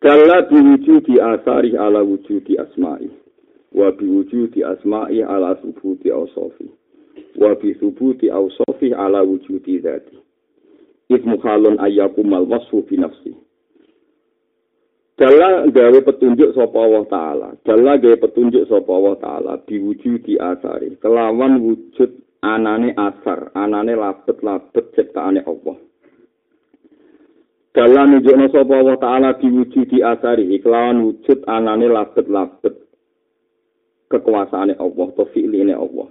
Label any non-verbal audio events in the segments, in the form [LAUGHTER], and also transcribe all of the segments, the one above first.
Kala diwujudi asari ala wujudi asma'i. Wa biwujudi asma'i ala subuti awsofi. Wa bi subuti awsofi ala wujudi dhati. Ismu khalun ayyakumal wasfu binafsi. Dalla gawe petunjuk sapa Allah taala. Dalla gawe petunjuk sapa Allah taala diwujudi asari. Kelawan wujud anane asar, anane labet-labet ciptaane Allah. Dalam nunjukno sapa Allah taala diwujudi asari kelawan wujud anane labet-labet kekuasaane Allah atau fi'line Allah.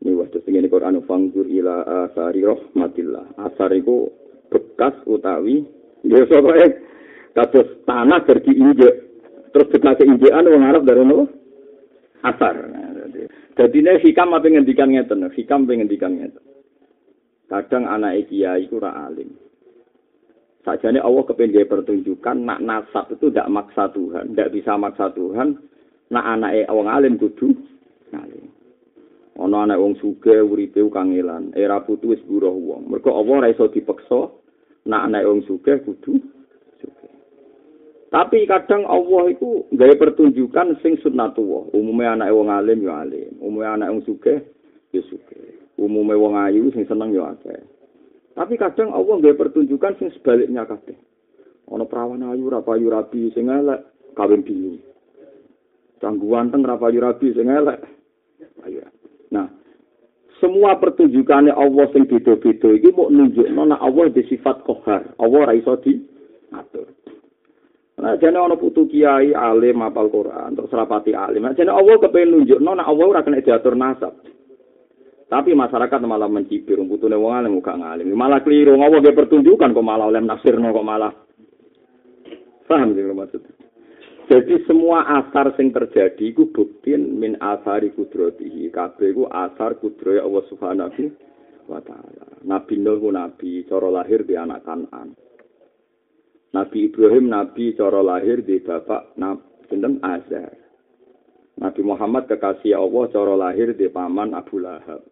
Ini waktu sing ini Quran fanggur ila asari rahmatillah. Asar iku bekas utawi ya sapa kados tanah ger diinjek. Terus bekas injekan wong Arab dari nopo? Asar. Jadi ini hikam apa ngendikan ngeten, hikam apa ngendikan ngeten. Kadang anak kiai iku ora alim. Sajane Allah kepengen pertunjukan nak nasab itu tidak maksa Tuhan, tidak bisa maksa Tuhan. Nak anak wong alim kudu alim. Ono anak wong sugih uripe kangelan, era putu wis buruh wong. Mergo Allah ora iso dipeksa nak anak wong sugih kudu. Tapi kadang Allah itu gawe pertunjukan sing sunnatullah. Umumnya anak wong alim ya alim, umumnya anak wong sugih ya sugih. Umumnya wong ayu sing seneng ya akeh. Tapi kadang Allah nggak pertunjukan sing sebaliknya kabeh. Ono perawan ayu ra payu rabi sing elek kawin bingung. Canggu teng ra payu rabi sing elek. Nah, semua pertunjukannya Allah sing beda-beda iki mau nunjukno nek Allah di sifat kohar. Allah ra iso di atur. Nah, jane ana putu kiai alim apal Quran, terus rapati alim. Nah, jane Allah kepengen nunjukno nek Allah ora kena diatur nasab. Tapi masyarakat malah mencibir, putune wong alim gak ngalim. Malah keliru, ngopo ge pertunjukan kok malah oleh nafsirno kok malah. Paham sih maksud. Jadi semua asar sing terjadi iku bukti min asari kudratihi. Kabeh iku asar kudrohe Allah Subhanahu wa taala. Nabi Nuh nabi cara lahir di anak Kanan. Nabi Ibrahim nabi cara lahir di bapak sinten Azar. Nabi Muhammad kekasih Allah cara lahir di paman Abu Lahab.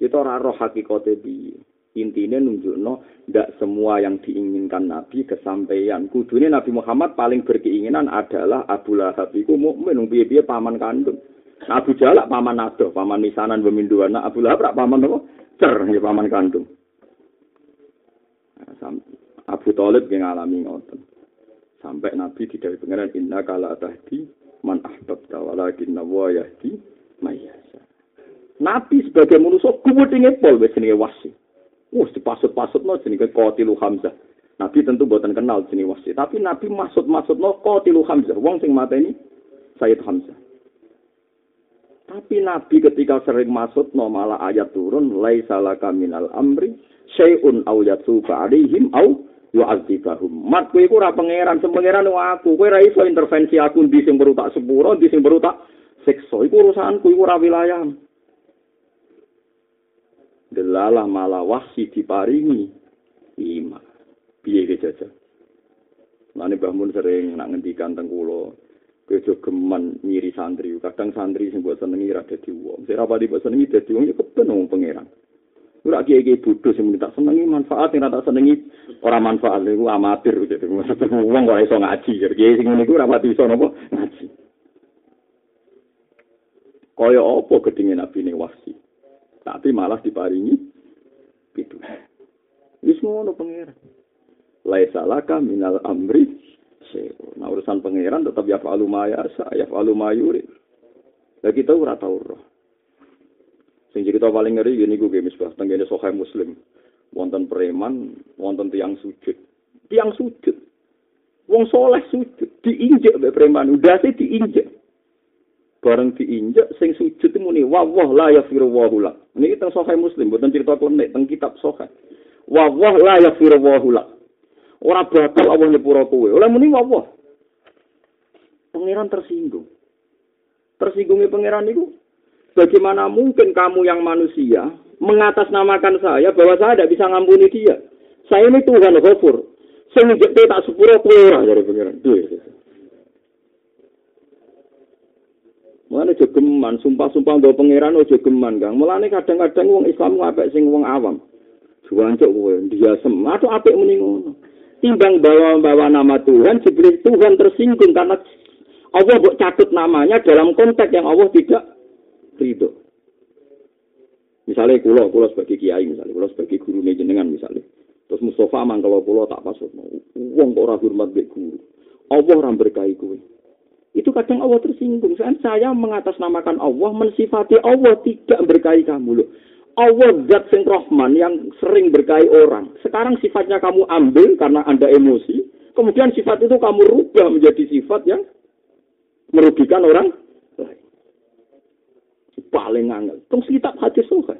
Kita ora roh hakikate piye. Intine nunjukno ndak semua yang diinginkan Nabi kesampaian. Kudune Nabi Muhammad paling berkeinginan adalah Abu Lahab iku wong piye-piye paman kandung. Abu Jalak paman ado, paman misanan peminduan. Abu Lahab rak paman apa? Cer paman kandung. Abu Talib yang ngalami ngoten. Sampai Nabi tidak pengenan inna kala tahdi man ahbabta walakin wa yahdi mayyasa. Nabi sebagai manusia kuwedinge pol wis jenenge wasi. Wes dipasut-pasutno jenenge Qatilu Hamzah. Nabi tentu buatan kenal jenenge wasi, tapi Nabi maksud-maksudno Qatilu Hamzah, wong sing mateni Sayyid Hamzah. Tapi Nabi ketika sering masuk no malah ayat turun laisa laka minal amri syai'un aw yatuba alaihim aw yu'adzibahum. Mat kowe iku ora pangeran, semengeran aku. Kowe ora iso intervensi aku ndi sing perlu tak sepuro, ndi sing perlu tak siksa. Iku urusanku, iku ora wilayahmu. delalah malah wahsi diparingi iman. Piye ke jaja? Mane Mbah Mun sering nak ngendikan teng kula, kejo geman nyiri santri. Kadang santri sing mbok senengi ra dadi wong. Sing ra pati mbok senengi dadi wong ya pangeran. Ora kiye-kiye bodho sing tak senengi manfaat ra tak senengi ora manfaat iku amatir jadi wong ora iso ngaji. Kiye sing ngene iku ora pati iso napa ngaji. Kaya apa gedenge nabi ne wahsi? tapi malah diparingi itu. Wis ngono pangeran. Laisa laka minal amri Nah urusan pangeran tetap ya falu maya ya falu mayuri. Lah kita ora tau roh. Sing cerita paling ngeri gini gue gemis bah tenggene sokai muslim. Wonten preman, wonten tiang sujud. Tiang sujud. Wong soleh sujud, diinjek be preman, udah sih diinjek. bareng diinjek sing sujud muni wa wah la yafiru wa hula niki teng sahih muslim boten cerita klenek teng kitab sahih wa wah la yafiru wa hula ora bakal Allah nyepuro kowe oleh muni wa wah pangeran tersinggung tersinggungnya pangeran itu bagaimana mungkin kamu yang manusia mengatasnamakan saya bahwa saya tidak bisa ngampuni dia saya ini Tuhan Ghafur sing tak sepuro kowe dari pangeran duwe Mulane aja geman, sumpah-sumpah nggo pangeran aja geman, Kang. Mulane kadang-kadang wong Islam ngapik sing wong awam. Juancuk kowe, diasem. Atau apik muni ngono. Timbang bawa-bawa nama Tuhan, sebenarnya Tuhan tersinggung karena Allah buat catut namanya dalam konteks yang Allah tidak ridho. Misalnya kulo, kulo sebagai kiai misalnya, kulo sebagai guru jenengan misalnya. Terus Mustafa mang kalau kulo tak pas, wong kok ora hormat be guru. Allah ora berkahi kowe. Itu kadang Allah tersinggung. Saya, saya mengatasnamakan Allah, mensifati Allah tidak berkahi kamu. Loh. Allah zat sing Rahman yang sering berkahi orang. Sekarang sifatnya kamu ambil karena Anda emosi. Kemudian sifat itu kamu rubah menjadi sifat yang merugikan orang. Paling angel. Tunggu kitab hadis suha.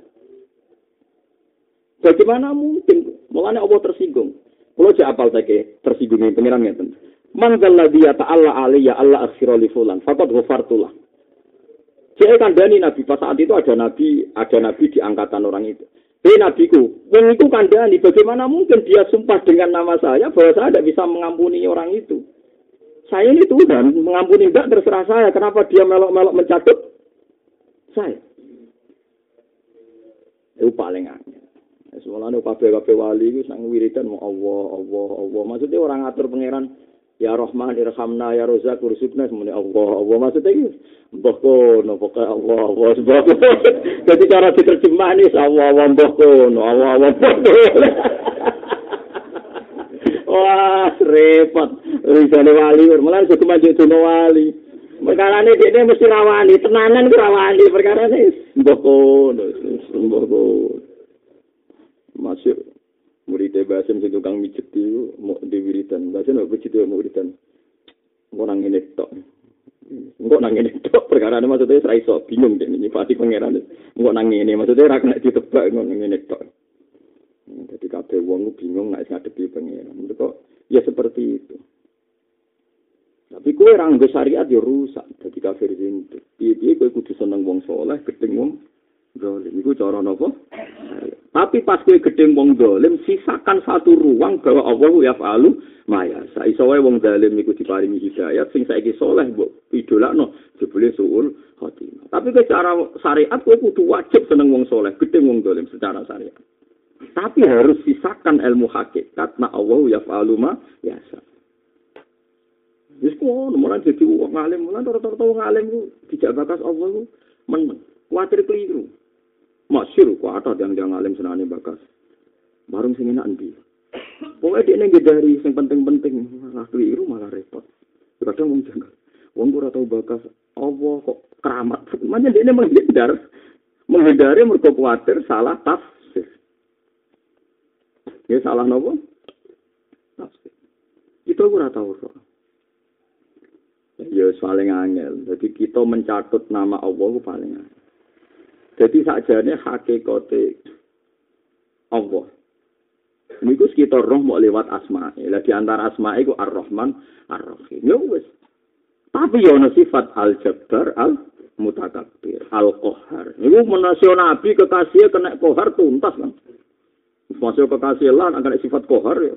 Bagaimana mungkin? Mulanya Allah tersinggung. Kalau saya apal saya tersinggung ini pengiran ngeten. Man dzalladzi ta'ala alaiya Allah akhira li fulan faqad ghafartulah. Saya kandani Nabi pas saat itu ada Nabi, ada Nabi di angkatan orang itu. Hei Nabiku, wong itu kandani, bagaimana mungkin dia sumpah dengan nama saya bahwa saya tidak bisa mengampuni orang itu. Saya ini Tuhan, mengampuni enggak terserah saya. Kenapa dia melok-melok mencatut saya? Itu paling aneh. Semuanya kabeh-kabeh wali itu sang wiridan mau Allah, Allah, Allah. Maksudnya orang atur pangeran Ya Rahman irhamna ya Rozak ursukna semuanya Allah Allah. Maksudnya gitu. Mbah kono pokoknya Allah Allah. Sebab [LAUGHS] jadi cara diterjemah ini Allah Allah mbah kono Allah Allah [LAUGHS] wah repot. Risale wali malah suku maju duno wali perkara ini dia mesti rawani tenanan rawani perkara ini mbah kono masuk murid Basim sing tukang mijet itu mau diwiridan. Basim mau mijet mau wiridan. Mau nang ini tok. Enggak nang ini tok perkara ini maksudnya saya iso bingung deh ini pasti pangeran. Enggak nang ini maksudnya rak nak ditebak enggak nang ini tok. Jadi kabeh wong bingung nak ngadepi pangeran. Mereka ya seperti itu. Tapi kue orang syariat ya rusak. Jadi kafir itu. Piye-piye kue kudu seneng wong soleh, gedeng wong dolim. Iku cara nopo? Tapi pas kue gedeng wong dolim, sisakan satu ruang bahwa Allah ya falu maya. Saya wae wong dolim iku diparingi hidayat, sing saiki soleh mbok idolakno jebule suul khotimah. Tapi secara syariat kue kudu wajib seneng wong soleh, gedeng wong dolim secara syariat. Tapi harus sisakan ilmu hakikat, na Allah ya falu ma yasa. Wis kok mulai jadi wong alim, mulai rata-rata wong alim ku dijak bakas Allah ku meneng. Kuatir keliru. Masyur kok ada yang yang alim senane bakas. Bareng sing enak endi. Pokoke dekne dari sing penting-penting malah keliru malah repot. Kadang wong janggal. Wong ora tau bakas Allah kok keramat. Makanya dia menghindar. Menghindari mergo kuatir salah tafsir. Ya salah nopo? Tafsir. Itu ora tau kok. Ya paling angel. Jadi kita mencatut nama Allah paling angel. Jadi sakjane hakikate Allah. Niku sekitar roh mau lewat asma. Lah di antara asma iku Ar-Rahman, Ar-Rahim. Ya wis. Tapi ya sifat Al-Jabbar, Al-Mutakabbir, Al-Qahhar. Niku menasio nabi kekasih kena kohar tuntas kan. Masuk kekasih lan akan sifat kohar ya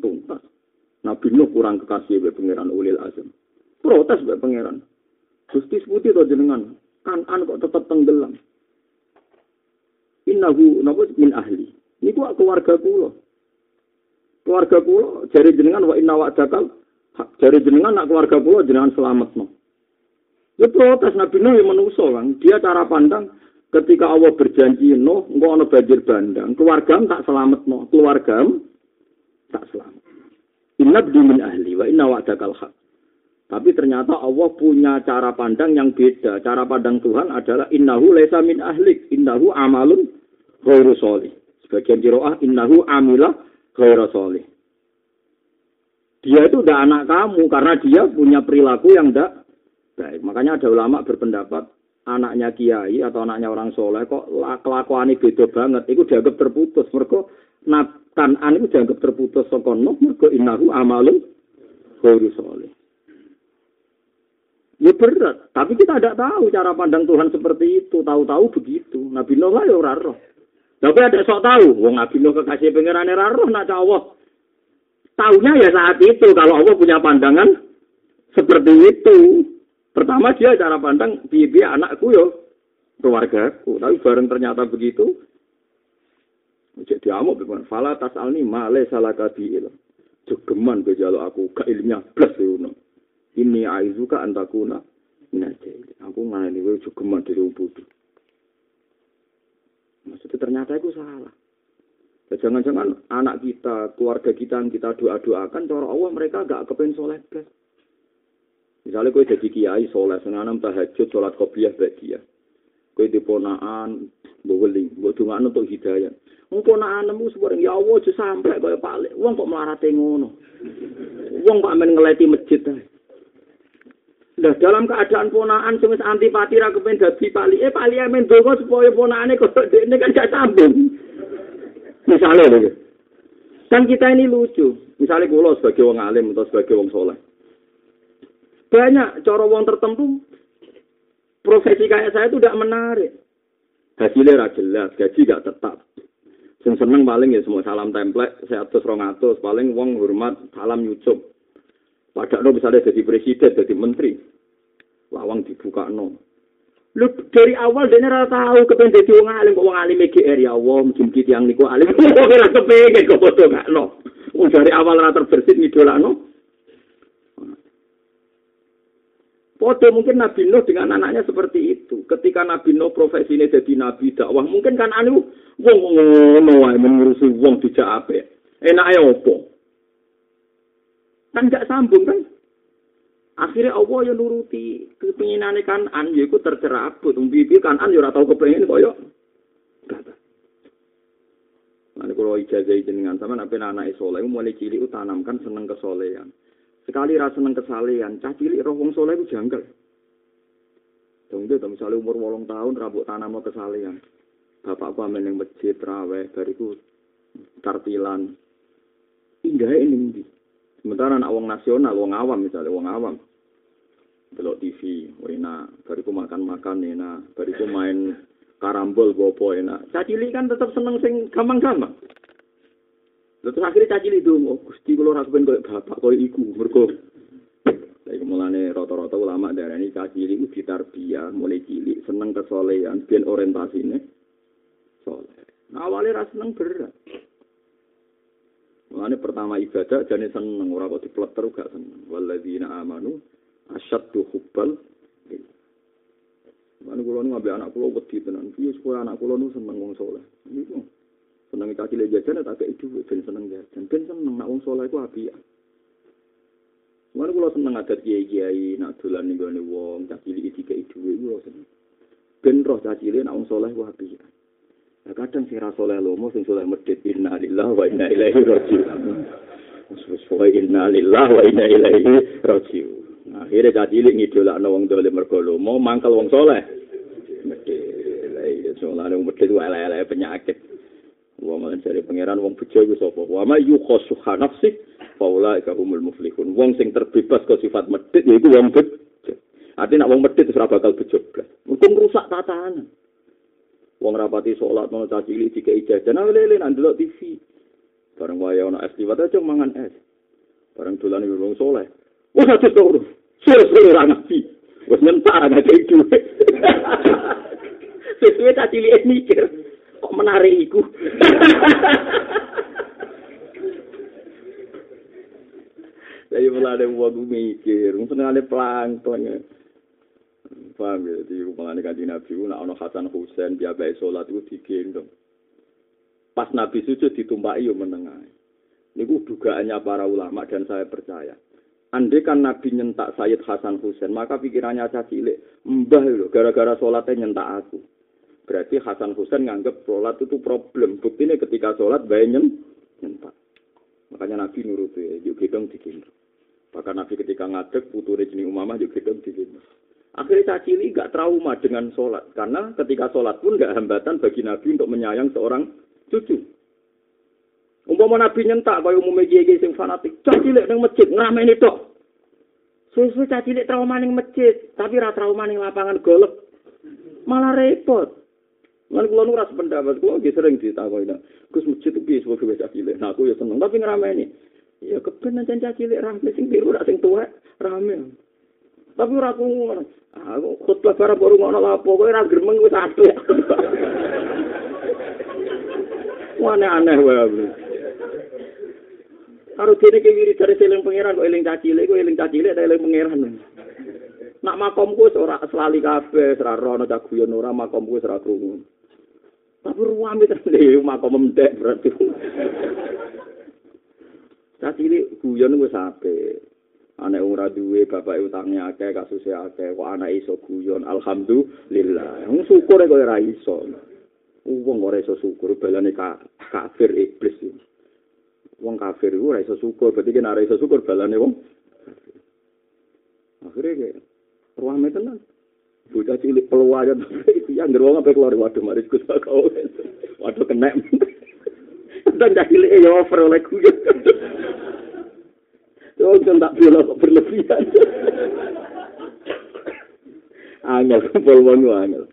tuntas. Nabi Nuh kurang kekasih be pangeran Ulil Azam. Protes be pangeran. Gusti putih to jenengan. Kanan kok tetap tenggelam. innahu napa min ahli. Niku keluarga kula. Keluarga kula jari jenengan wa inna wa'dakal jari jenengan nak keluarga kula jenengan selamat no ya protes nabi nuh yang menuso kan dia cara pandang ketika Allah berjanji no engko ana banjir bandang keluarga tak selamat no keluarga tak selamat inna min ahli wa inna wa'dakal haq Tapi ternyata Allah punya cara pandang yang beda. Cara pandang Tuhan adalah innahu lesa min ahlik, innahu amalun ghairu solih. Sebagian kiroah innahu amila ghairu solih. Dia itu udah anak kamu karena dia punya perilaku yang tidak baik. Makanya ada ulama berpendapat anaknya kiai atau anaknya orang soleh kok kelakuan ini beda banget. Itu dianggap terputus. Mereka kanan itu dianggap terputus. Sokono mereka innahu amalun ghairu solih. Ya berat, tapi kita tidak tahu cara pandang Tuhan seperti itu. Tahu-tahu begitu. Nabi Nuh ya ora roh. Tapi ada sok tahu, wong Nabi Nuh kekasih pangeran ora roh nak Allah. Taunya ya saat itu kalau Allah punya pandangan seperti itu. Pertama dia cara pandang piye anakku yo keluargaku, tapi bareng ternyata begitu Cek diamuk bagaimana? Fala tas alni male salah kabiil. Jogeman ke aku gak ilmiah plus ngono. Ini aizuka antakuna minajai. Aku ngani kowe jogeman dari bodoh. Maksudnya ternyata itu salah. Ya, jangan-jangan anak kita, keluarga kita yang kita doa-doakan, cara Allah mereka gak kepengen soleh blas. Misalnya kue jadi kiai soleh, senanam tahajud, sholat kopiah baik dia. Kue diponaan, baweling, buat untuk hidayah. Engko nak anemu sebarang ya Allah aja sampai kaya palik. Wong kok melarate ngono. Wong kok amen ngeleti masjid. Lah dalam keadaan ponaan sing antipati ra kepen dadi eh pali amen donga supaya ponakane kok dekne kan gak sambung. Misalnya lho. Kan kita ini lucu. Misalnya kula sebagai wong alim atau sebagai wong soleh. Banyak cara wong tertentu profesi kayak saya itu tidak menarik. Hasilnya jelas, gaji gak tetap. Sing seneng paling ya semua salam template, seatus rong atus, paling wong hormat salam YouTube. Padahal misalnya jadi presiden, jadi menteri, lawang dibuka no. Lu dari awal dia nggak tahu kepen jadi wong alim, kok wong alim GR ya Allah, mungkin kita yang niku alim, [LAUGHS] ora kepengen kok gak no. Dari awal rata terbersit ngidola no. Podo mungkin Nabi Nuh dengan anaknya seperti itu. Ketika Nabi Nuh profesi ini jadi Nabi dakwah, mungkin kan anu wong ngono wae mengurusi wong dijak. Enak ya opo? Kan gak sambung kan? Akhirnya Allah yang nuruti kepinginan kan an yaiku tercerabut. Bibi kan an yo ora tau kepengin koyo kata. Nanti kalau ijazah jenengan sama nabi anak soleh mulai cilik tanamkan seneng kesolehan. Sekali rasa seneng kesalehan, cah cilik roh wong soleh itu janggal. Dong dia misalnya umur wolong tahun rambut tanam kesalehan. Bapak amen yang masjid raweh bariku tartilan. Indah ini Sementara anak wong nasional, wong awam misalnya wong awam. Belok TV, enak. Bariku makan-makan enak. Bariku main karambol bopo enak. Cah cilik kan tetap seneng sing gampang-gampang. Terus akhirnya caci itu, oh gusti kalau rasa pengen bapak kau iku, mereka. Lagi mulane rata-rata ulama daerah ini caci itu ditarbiyah, mulai cilik, seneng kesolehan, biar orientasinya soleh. Nah, awalnya rasa seneng berat. Mulane pertama ibadah jadi seneng, orang kok dipleter gak seneng. Waladina amanu asyaddu hubbal Mulane kula nu anak kula wedi tenan. Piye supaya anak kula nu seneng wong soleh. Niku. seneng kaki le jajan tak kayak itu ben seneng jajan ben seneng nak wong soleh ku api Mana kalau seneng adat kiai kiai nak dolan nih gue wong le itu kayak itu gue seneng ben roh kaki le nak wong soleh ku api Kadang sing ra soleh lomo sing soleh medit inna lillah wa inna ilaihi rajiun. Wa inna lillah wa inna ilaihi rajiun. Akhirnya kaki le ngidolakno wong dole mergo lomo mangkel wong soleh. Medit. Lah iya soleh wong medit ku elek penyakit. Wa malan cari pangeran wong bejo iku sapa? Wa ma yukhasu nafsi faula ka humul muflihun. Wong sing terbebas ke sifat medit yaiku wong bejo. Artinya nak wong medit wis ora bakal bejo blas. Mungkin rusak tatanan. Wong rapati sholat mau caci li jika ijazah nah lele nang delok TV. Bareng waya ana es liwat aja mangan es. Bareng dolan wong soleh. Wes ati to. Sore-sore ra ngapi. [LAUGHS] Wes nyentak ana itu. Sesuai caci li mikir. kok menarik iku. [LAUGHS] Saya mulai wong mikir, mungkin ada plankton. Paham ya, di rumah kaji Nabi, nak ono Hasan Husain, biabai sholat itu digendong. Pas Nabi sujud ditumpaki yo menengah. Niku dugaannya para ulama dan saya percaya. Andai kan Nabi nyentak Sayyid Hasan Husain, maka pikirannya caci cilik, mbah lho, gara-gara sholatnya nyentak aku. Berarti Hasan Husain nganggap sholat itu problem. Bukti ini ketika sholat bayangin nyentak. Makanya Nabi nurut ya, yuk gedong digendong. Bahkan Nabi ketika ngadek putune jenis umamah yuk gedong digendong. Akhirnya cacili gak trauma dengan sholat. Karena ketika sholat pun gak hambatan bagi Nabi untuk menyayang seorang cucu. Umpama Nabi nyentak kaya umumnya gigi sing fanatik. Cacilik nang masjid ngrameni tok. Susu cacilik trauma ning masjid, tapi ra trauma ning lapangan golf. Malah repot. Lan kula nu ora sependapat, kula nggih sering ditakoni. Gus masjid piye sebagai bocah cilik. Nah aku ya seneng tapi ngerameni. Ya keben nang cah cilik rame sing biru ora sing tuwek rame. Tapi ora krungu. Aku khutbah barang baru ngono lapo, kowe ora gremeng wis apik. Wane aneh wae. Karo dene ki wiridan eling pangeran kok eling cacile, kok eling cacile ta eling pangeran. Nak makomku wis ora selali kabeh, ora rono cah guyon ora makomku wis ora krungu. Tapi ruame tenan makom mendek berarti. [LAUGHS] Cacile guyon wis apik. Anak ora duwe bapak utange akeh kasuse akeh kok anak iso guyon. Alhamdulillah. Wong syukur kok ora iso. Wong ora iso syukur balane ka, kafir iblis. Wong kafir ora iso syukur berarti kan ora iso syukur balane wong akhirnya kayak ruang tenan. Bocah cilik itu yang geruang apa keluar. Waduh maris kus kau waduh kena. [LAUGHS] Dan cilik ya over oleh guyon Oh, kan tak bela kok berlebihan. angel, kumpul angel.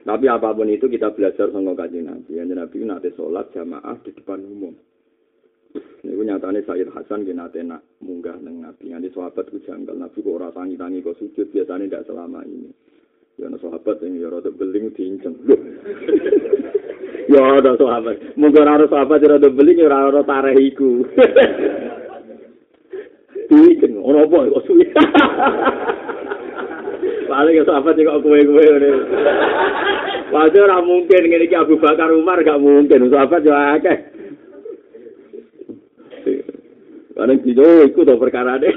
Tapi apa pun itu kita belajar sama kaji Nabi. Yang Nabi nanti sholat jamaah di depan umum. Ini nyatanya Sayyid Hasan dia nanti nak munggah dengan Nabi. Nanti sahabat itu janggal. Nabi kok orang tangi-tangi kok sujud. Biasanya tidak selama ini. Ya sahabat yang ya beling diinceng. Ya ada sahabat. Mungkin ada sahabat yang rada beling ya rada tarehiku. diijen ora apa kok suwi paling ya sahabat kok kowe-kowe ngene Wajar ora mungkin ngene iki Abu Bakar Umar gak mungkin sahabat yo akeh Karena kita ikut tuh perkara deh.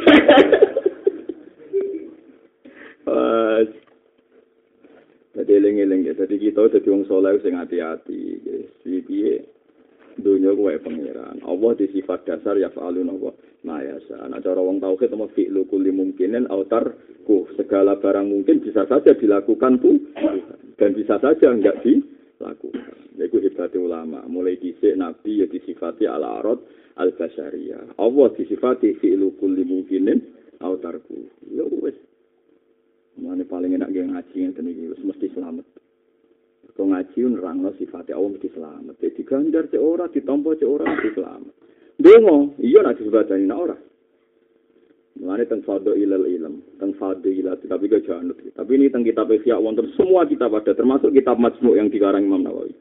Ya. Kita jadi orang soleh sing hati-hati. Jadi piye dunia kuwe pangeran. Allah di sifat dasar ya fa'alun apa mayasa. Nah cara wong tauhid sama fi'lu kulli mungkinin autar ku segala barang mungkin bisa saja dilakukan tuh dan bisa saja enggak dilakukan. Itu hebatnya ulama. Mulai dhisik nabi ya disifati ala arad al basyariyah. Allah disifati fi'lu kulli mungkinin autar ku. Ya wis. Paling enak ngaji ngeten iki mesti selamat. Kau ngaji nerangno sifatnya Allah mesti selamat. Jadi gandar cek ora, ditompo cek ora mesti selamat. Dengo, iya nak disebutani nak ora. Mulane teng fado ilal ilm, teng fado ilal tapi gak janut. Tapi ini teng kitab Ihya wonten semua kitab ada termasuk kitab Majmu' yang dikarang Imam Nawawi.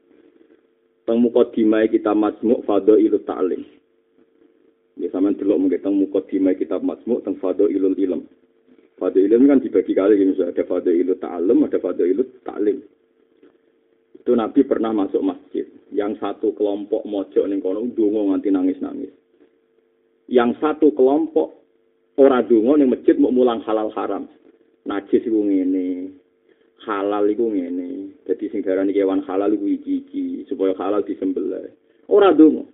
Teng mukadimah kitab Majmu' fado ilal ta'lim. Ya sampean delok mungkin teng mukadimah kitab Majmu' teng fado ilal ilm. Fado ilm kan dibagi kali gini, ada fado ilal ta'lim, ada fado ilal ta'lim. Itu Nabi pernah masuk masjid. Yang satu kelompok mojok ning kono dungo nganti nangis-nangis. Yang satu kelompok ora dungo ning masjid mau mulang halal haram. Najis iku ngene. Halal iku ngene. Jadi sing darani kewan halal iku iki-iki supaya halal disembelih. Ora dungo.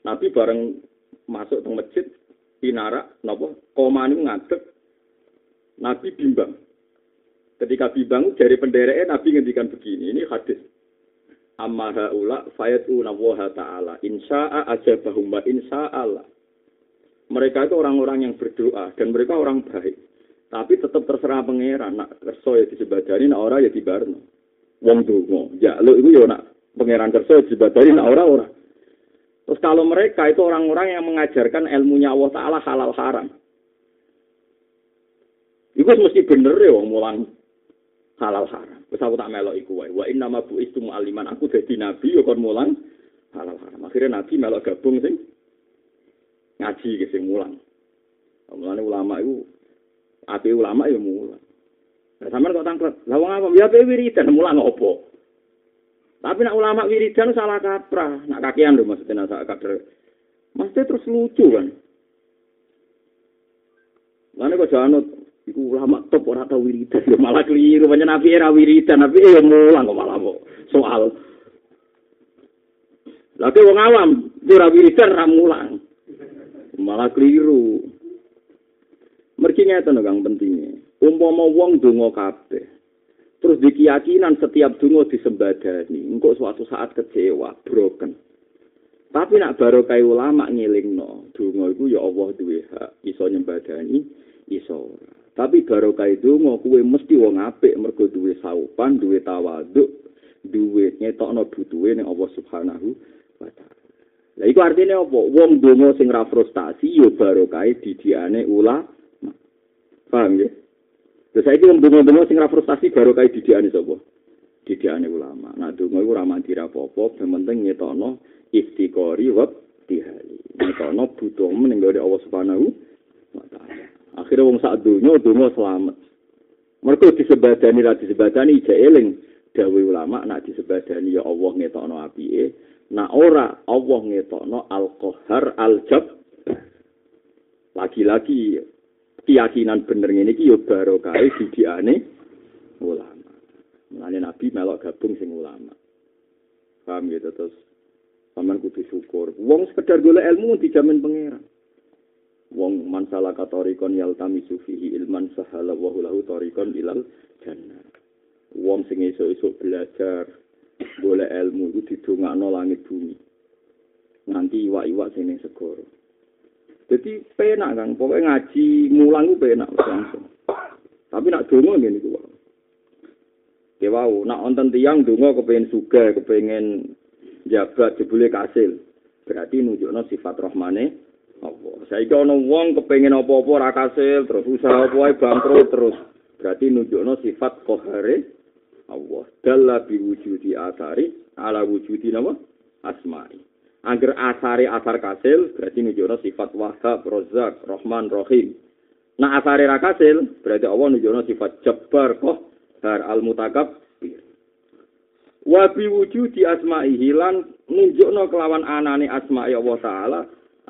Nabi bareng masuk teng masjid pinarak napa komane ngadeg Nabi bimbang. Ketika bimbang dari pendereknya Nabi ngendikan begini, ini hadis. Amma haula fayatuna wa ta'ala insya'a ajabahum wa insya'allah. Mereka itu orang-orang yang berdoa dan mereka orang baik. Tapi tetap terserah pangeran, nak kerso ya disebadani, nak ora ya dibarno. Wong dongo, ya lo itu ya nak pangeran kerso ya disebadani, nak ora ora. Terus kalau mereka itu orang-orang yang mengajarkan ilmunya Allah Ta'ala halal haram. Itu mesti bener ya wong mulang halal haram. Wis aku tak melok iku wae. Wa inna ma bu'istu mu'alliman. Aku dadi nabi yo kon mulang halal haram. Akhirnya nabi melok gabung sing ngaji ke sing mulang. Mulane ulama itu api ulama ya mulang. Nah, sampean kok tangklet. Lah wong apa? Ya ape wiridan mulang opo? Tapi nak ulama wiridan salah kaprah. Nak kakean lho maksudnya nak kader. Maksudnya terus lucu kan. Mana kok jangan Iku ulama top ora tau wiridan, malah keliru banyak nabi era wiridan, nabi eh mulang kok malah kok soal. Lagi wong awam, ora wiridan mulang. Malah keliru. Mergi ngeten kang pentingnya. Umpama wong donga kabeh. Terus di keyakinan setiap donga disembadani, engkau suatu saat kecewa, broken. Tapi nak baru kayak ulama ngilingno, donga iku ya Allah duwe hak iso nyembadani, iso. Tapi barokah mau kue mesti wong apik mergo duwe saupan, duwe tawaduk, duwe ngetokno butuhe ning Allah Subhanahu wa taala. Lah iku artine apa? Wong donga sing ra frustasi ya barokah didiane ulama. Paham ya? Terus saya ini ngomong-ngomong sing frustasi baru kayak didiane sapa? Didiane ulama. Nah, donga iku ora mandi ra apa-apa, penting nyetono istiqori wa tihali. Nyetono butuh meneng Allah Subhanahu wa taala. Akhirnya wong sak donya donga selamat. Mereka disebadani ra disebadani ija eling dawe ulama nak disebadani ya Allah ngetokno apike. Nak ora Allah ngetokno al-qahar al-jab. Lagi-lagi keyakinan bener ngene iki ya barokah didiane ulama. Mulane Nabi melok gabung sing ulama. Paham gitu terus sampean kudu syukur. Wong sekedar golek ilmu dijamin pangeran. Wong man salah katorikon yal tamisu fihi ilman sahala wa lahu torikon ilal jannah. Wong sing iso-iso belajar golek ilmu itu didongakno langit bumi. Nanti iwak-iwak sing ning segara. Jadi penak kan, pokoknya ngaji mulang itu penak langsung. Tapi nak dongo ngene iku. Ya wau, nak wonten tiyang donga kepengin sugih, kepengin jabat jebule kasil. Berarti nunjukno sifat rahmane Allah. Saiki ana wong kepengin apa-apa ora kasil, terus usaha apa wae bangkrut terus. Berarti nunjukno sifat qahare Allah. Dalla bi wujudi asari ala wujudi nama asma'i. Angger asari asar kasil berarti nunjukno sifat Wahab, Rozak, Rahman, Rahim. Nah asari ra kasil berarti Allah nunjukno sifat Jabbar, Qahar, Al-Mutakab. Wa bi wujudi asma'i hilan nunjukno kelawan anane asma'i Allah taala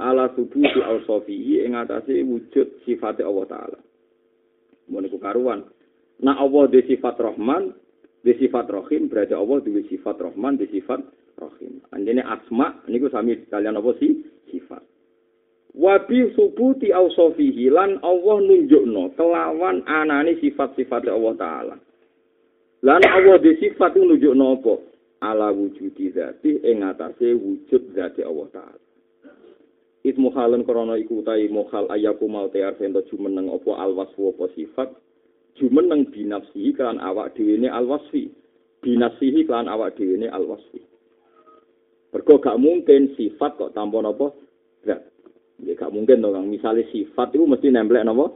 ala subuti al-sofihi ing atase wujud sifat Allah taala. Mun karuan. Nah Allah di sifat Rahman, di sifat Rahim berarti Allah di sifat Rahman, di sifat Rahim. Anjene asma niku sami kalian apa sih? Sifat. Wabi subuti ausofihi lan Allah nunjukno kelawan anane sifat-sifat Allah Ta'ala. Lan Allah di sifat itu nunjukno apa? Ala wujudi zati ing atase wujud zati Allah Ta'ala. Ismu halen krana iku utahe mohal ayaku mau te arfento jumeneng apa alwasfu apa sifat jumeneng binafsihi kan awak dhewe alwasfi binafsihi kan awak dhewe alwasfi Mergo gak mungkin sifat kok tanpa napa zat. Ya gak mungkin dong, misalnya sifat itu mesti nempel napa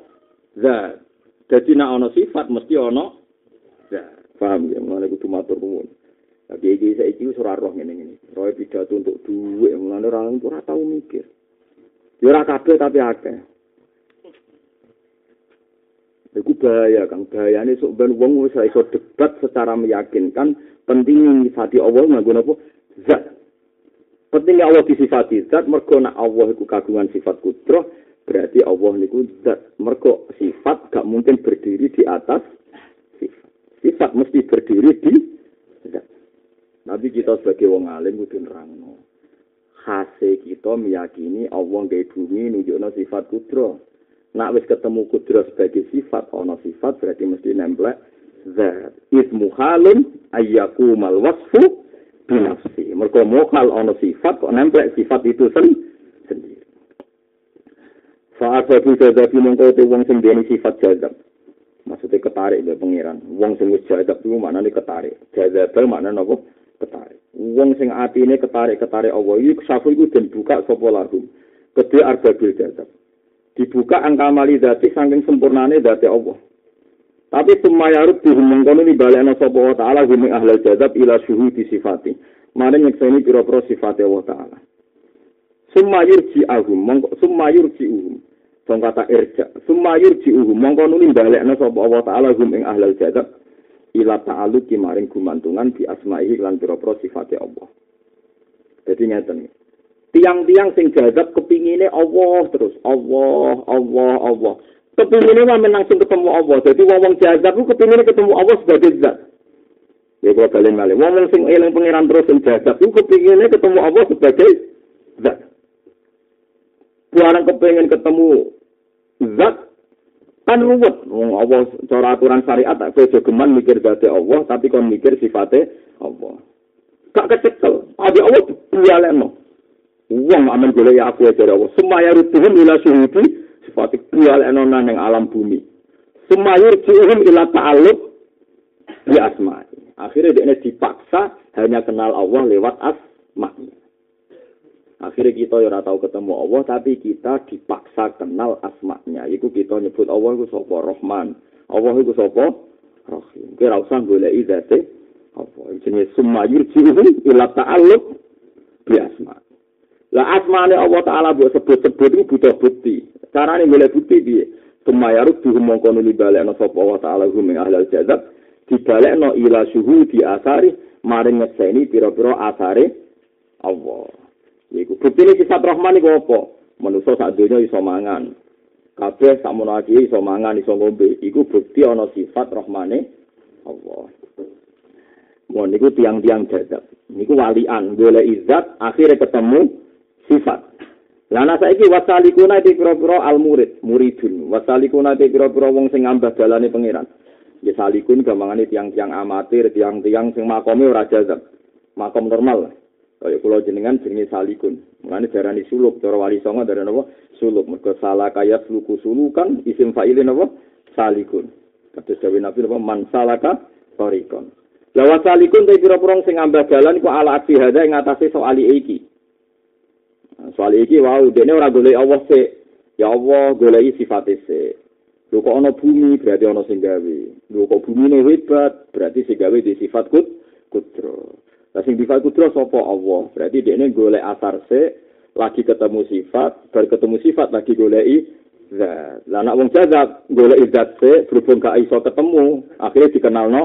zat. Jadi nak ono sifat mesti ono zat. Paham ya, mulane kudu matur nuwun. Tapi iki saiki wis ora roh ngene-ngene. Roh pidato untuk duit, mulane ora ora tau mikir. Ya ora kabeh tapi akeh. Iku bahaya, Kang. Bahayane sok ben wong wis iso debat secara meyakinkan penting nyifati Allah nganggo napa? Zat. Penting Allah disifati zat, mergo nak Allah iku kagungan sifat kudroh, berarti Allah niku zat. Mergo sifat gak mungkin berdiri di atas sifat. Sifat mesti berdiri di zat. Nabi kita sebagai wong alim kudu nerangno. Hase kita meyakini Allah gawe bumi nunjukno sifat kudroh. Nak wis ketemu kudroh sebagai sifat, ana sifat berarti mesti nemplek zat. Ismu halun ayyakumal wasfu binafsi. Mereka mokal ono sifat kok nempel sifat itu sen sendiri. Saat babu jadabi mongko te wong duweni sifat jadab. Maksudnya ketarik dari pengiran. Wong sing wis jadab itu mana nih ketarik. Jadab mana nopo ketarik. Wong sing ati ini ketarik ketarik Allah. Ini safu itu dan buka sopo lagu. Kedua arbabil jadab. Dibuka angka mali dati saking sempurnane dati Allah. Tapi semua yarub di mengkono ini balik anak sopo wa ta'ala gumi ahlal jadab ila suhu di sifati. Mari nyeksa ini piro-piro sifati Allah ta'ala. Summa yurji ahum, summa yurji uhum. Song kata irja. Summa yurji uhum, mengkono ini balik anak sopo wa ta'ala gumi ahlal jadab ila ta'alu kimaring gumantungan di asma'ihi lan piro-piro sifati Allah. Jadi ngeten Tiang-tiang sing jadab kepinginnya Allah terus. Allah, Allah, Allah. kepinginnya mah langsung ketemu Allah. Jadi wong jazab kepinginnya ketemu Allah sebagai zat. Ya kalau kalian malih. Wong sing eling pangeran terus sing jazab itu kepinginnya ketemu Allah sebagai zat. Buarang kepingin ketemu zat kan ruwet. Wong Allah cara aturan syariat tak kowe geman mikir zate Allah tapi kon mikir sifatnya Allah. Gak kecekel. Ada Allah dialekno. Wong amen golek aku dari Allah. Semaya rutuhum ila syuhudi sifat kual enona yang alam bumi. Semayur cium ila ta'aluk di asma. Akhirnya dia dipaksa hanya kenal Allah lewat asma. Akhirnya kita ya tahu ketemu Allah, tapi kita dipaksa kenal asmanya. Iku kita nyebut Allah itu sopo Rahman. Allah itu sopo Rahim. Kira usah boleh izate apa jenis summa yurji'uhum ila ta'alluq bi asma. Lah asmane Allah taala buat sebut-sebut itu butuh bukti. Carane boleh bukti piye? Summa yarudduhum mongko nuli balekno sapa Allah taala hum ing ahlul jazab dibalekno ila suhu di asari maring ngeseni pira-pira asare Allah. Iku bukti ini sifat Rahman iku apa? Manusa sak donya iso mangan. Kabeh sakmono iki iso mangan, iso ngombe. Iku bukti ana sifat Rahmane Allah. Mohon niku tiang-tiang jadab. Niku walian, boleh izat, akhirnya ketemu sifat. Lana saiki wasalikuna itu pira-pira al murid, muridun. Wasalikuna itu pira-pira wong sing ngambah dalane pangeran. Ya salikun gampangane tiang-tiang amatir, tiang-tiang sing makome ora jazab. Makom normal. Kaya kula jenengan jenenge salikun. Mulane darani suluk, cara wali songo apa? Suluk. Mergo salah kaya suluku sulukan isim fa'ilin apa? Salikun. Kados dewe Nabi apa? Man salaka torikon. Lah salikun te pira-pira sing ngambah dalan iku ala aksi hada ing atase soal iki. Soal iki wau dene ora golek Allah se. Ya Allah golek sifat se. Lho kok ana bumi berarti ana sing gawe. Lho kok bumi ne hebat berarti sing gawe di sifat kut kutro. Lah sing sifat kudro sapa Allah. Berarti dekne golek asar se lagi ketemu sifat, bar ketemu sifat lagi goleki zat. Lah nek wong jazab golek zat se berhubung gak iso ketemu, akhirnya dikenalno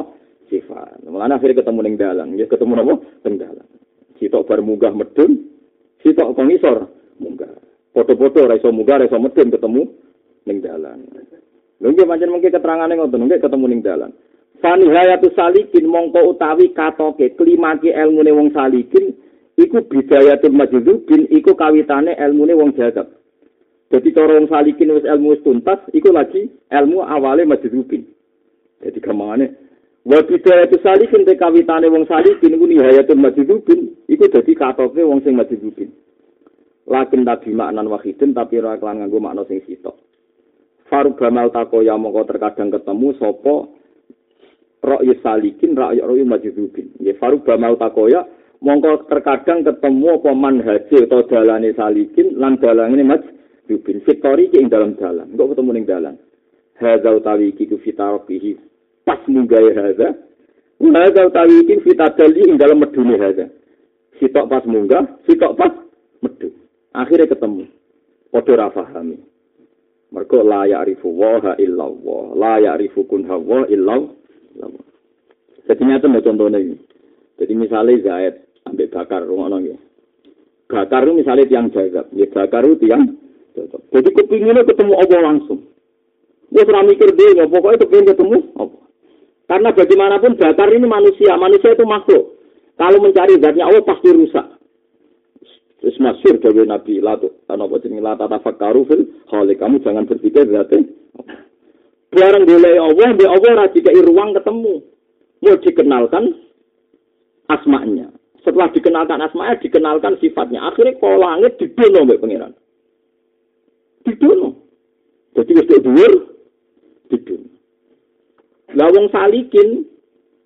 sifat. Mulane akhirnya ketemu ning dalan, ya ketemu napa? Ning dalan. Sitok bar munggah medun, sitok ngisor munggah. Foto-foto ora iso munggah, ora iso medun ketemu ning dalan. Lha nggih pancen mungkin keterangane ngoten, nggih ketemu ning dalan. Fani hayatu salikin mongko utawi katoke klimaki ilmune wong salikin iku bidayatul majdubin iku kawitane ilmune wong jagab. Jadi cara wong salikin wis ilmu wis tuntas iku lagi ilmu awale majdubin. Jadi kemangane wa bidayatul salikin te kawitane wong salikin iku nihayatul majdubin iku dadi katoke wong sing majdubin. Lakin tabi maknan wahidin tapi ora kelan nganggo makna sing sitok. Farubamal takoya mongko terkadang ketemu sapa ra'yu salikin ra'yu ra'yu majdzubin ya faruba mau takoya mongko terkadang ketemu apa manhaje atau dalane salikin lan dalane majdzubin fitori ing dalam dalan kok ketemu ning dalan. Hadza utawi iki ku fitarokihi. Pas munggae hadza. Hadza utawi iki fitadali ing dalam medune hadza. Sitok pas munggah sitok pas medu. Akhirnya ketemu. Padha ra pahami mergo la ya'rifu wa illallah la ya'rifu kun hawa illallah Jadi nyata mau contohnya ini. Jadi misalnya Zaid ambil bakar rumah ya. Bakar itu misalnya tiang jagab. Ya bakar itu tiang jagab. Jadi kepinginnya ketemu Allah langsung. Dia serah mikir dia, pokoknya kepingin ketemu Allah. Karena bagaimanapun bakar ini manusia. Manusia itu makhluk. Kalau mencari zatnya Allah pasti rusak. Terus masyur dari Nabi Latu. Apa jenis Lata tafakkaru fil Kamu jangan berpikir zatnya. Barang boleh Allah, dia Allah jika ruang ketemu. Mau dikenalkan asmanya. Setelah dikenalkan asmanya, dikenalkan sifatnya. Akhirnya kalau langit didono mbak pangeran. Didono. Jadi wis dhuwur didono. Lawang salikin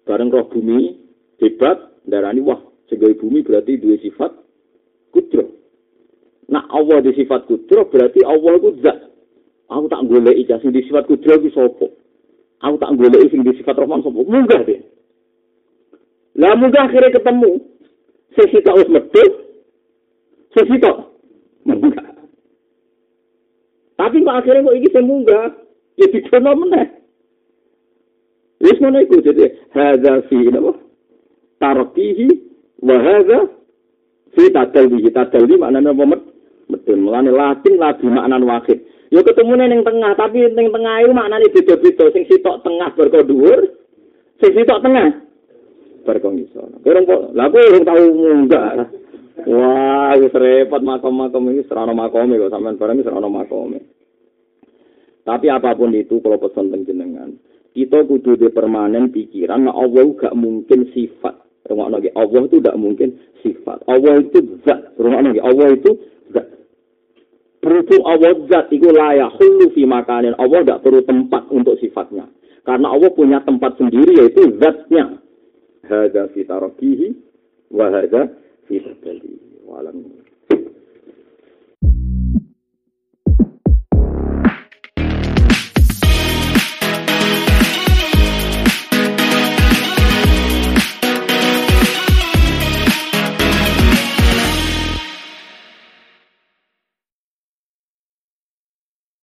bareng roh bumi hebat darani wah sebagai bumi berarti dua sifat kudro. Nah Allah di sifat kudro berarti Allah itu zat Aku tak golek iki sing di sifat iki sapa? Aku tak golek sing di sifat sapa? Munggah deh. Lah munggah akhirnya ketemu. Sing sitok wis metu. Sing sitok munggah. Tapi kok akhirnya kok iki sing munggah? Ya dikono meneh. Wis ngono iku dadi hadza fi napa? Tarqihi wa hadza fi tadalli. Tadalli maknane apa? Medun. Mulane Latin labi maknan wahid. Ya ketemu ning tengah, tapi ning tengah itu maknane beda-beda. Sing sitok tengah berko dhuwur, sing sitok tengah berko ngisor. Kira kok, lha tau munggah. Wah, wis repot makom-makom ini serana makome kok sampean bareng serana makome. Tapi apa pun itu kalau pesan jenengan, kita kudu di permanen pikiran, nah Allah gak mungkin sifat. Rumah Allah itu gak mungkin sifat. Allah itu zat. Rumah Allah itu zat. Berhubung Allah zat itu layak hulu fi makanin. Allah tidak perlu tempat untuk sifatnya. Karena Allah punya tempat sendiri yaitu zatnya. Hada fi tarakihi wa hada fi tabalihi.